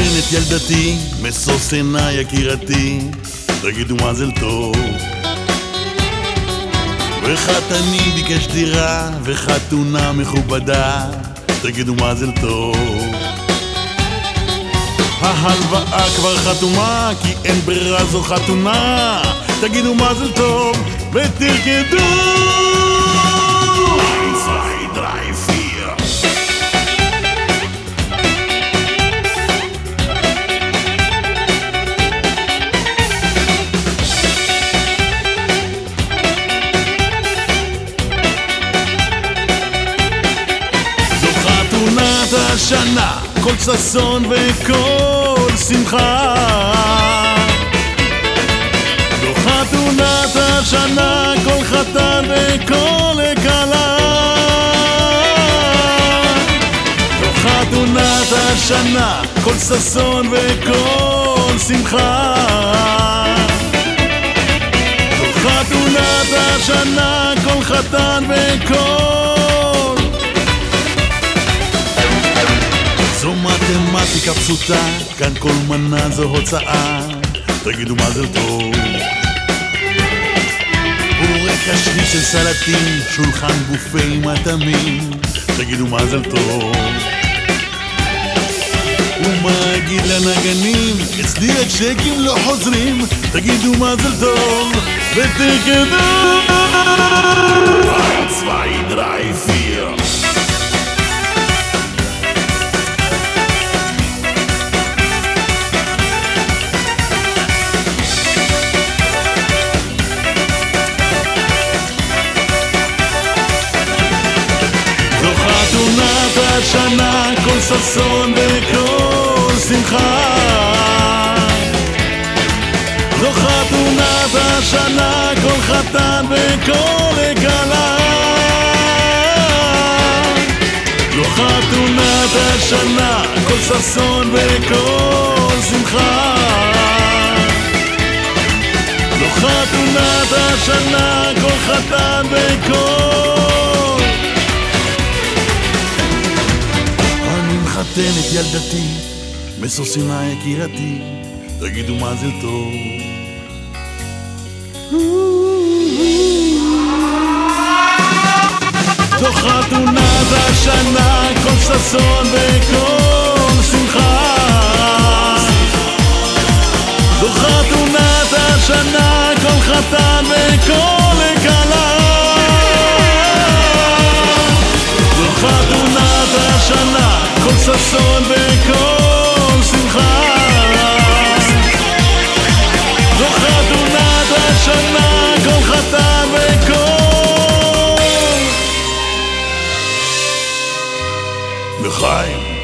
מחתן את ילדתי, משוש עיניי יקירתי, תגידו מזל טוב. וחתני ביקש דירה, וחתונה מכובדה, תגידו מזל טוב. ההלוואה כבר חתומה, כי אין ברירה זו חתונה, תגידו מזל טוב, ותרקדו! חתונת השנה, כל ששון וכל שמחה. זו חתונת השנה, כל חתן וכל כלה. זו חתונת השנה, כל ששון וכל שמחה. זו חתונת השנה, כל חתן וכל זו מתמטיקה פשוטה, כאן כל מנה זו הוצאה, תגידו מזל טוב. בורקה שניצל סלטים, שולחן בופה עם אטמים, תגידו מזל טוב. ומה אגיד לנגנים, אצלי הצ'קים לא חוזרים, תגידו מזל טוב, ותרקדו! 1, 2, 3, 4 חתונת השנה, כל ששון וכל שמחה. זו חתונת השנה, כל חתן וכל כלה. זו חתונת השנה, כל ששון וכל שמחה. זו חתונת השנה, כל חתן וכל מחתן את ילדתי, משושינה יקירתי, תגידו מזל טוב. זו חתונת השנה, כל ששון וכל שמחה. זו חתונת השנה, כל חתן וכל crime.